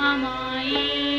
ममाये